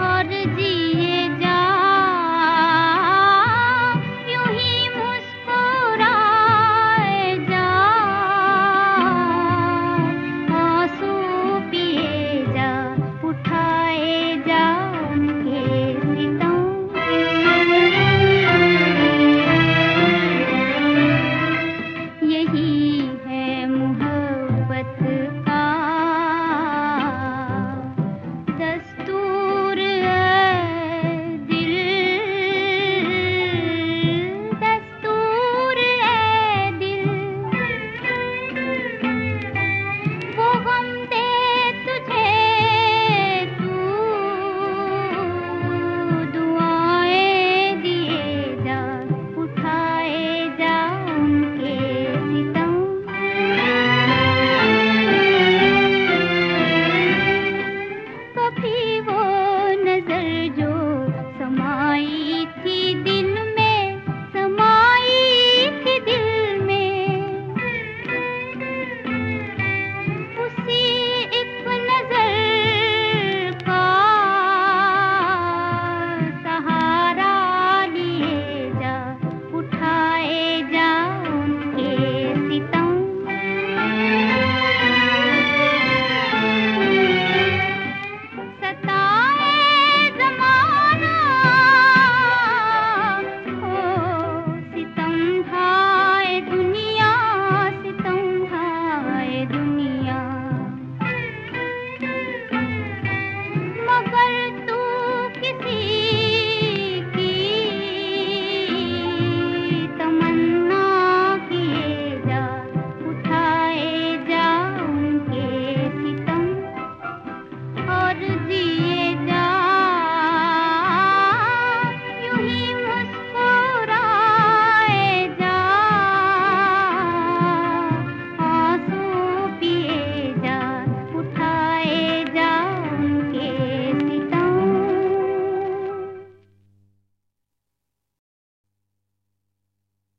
और जी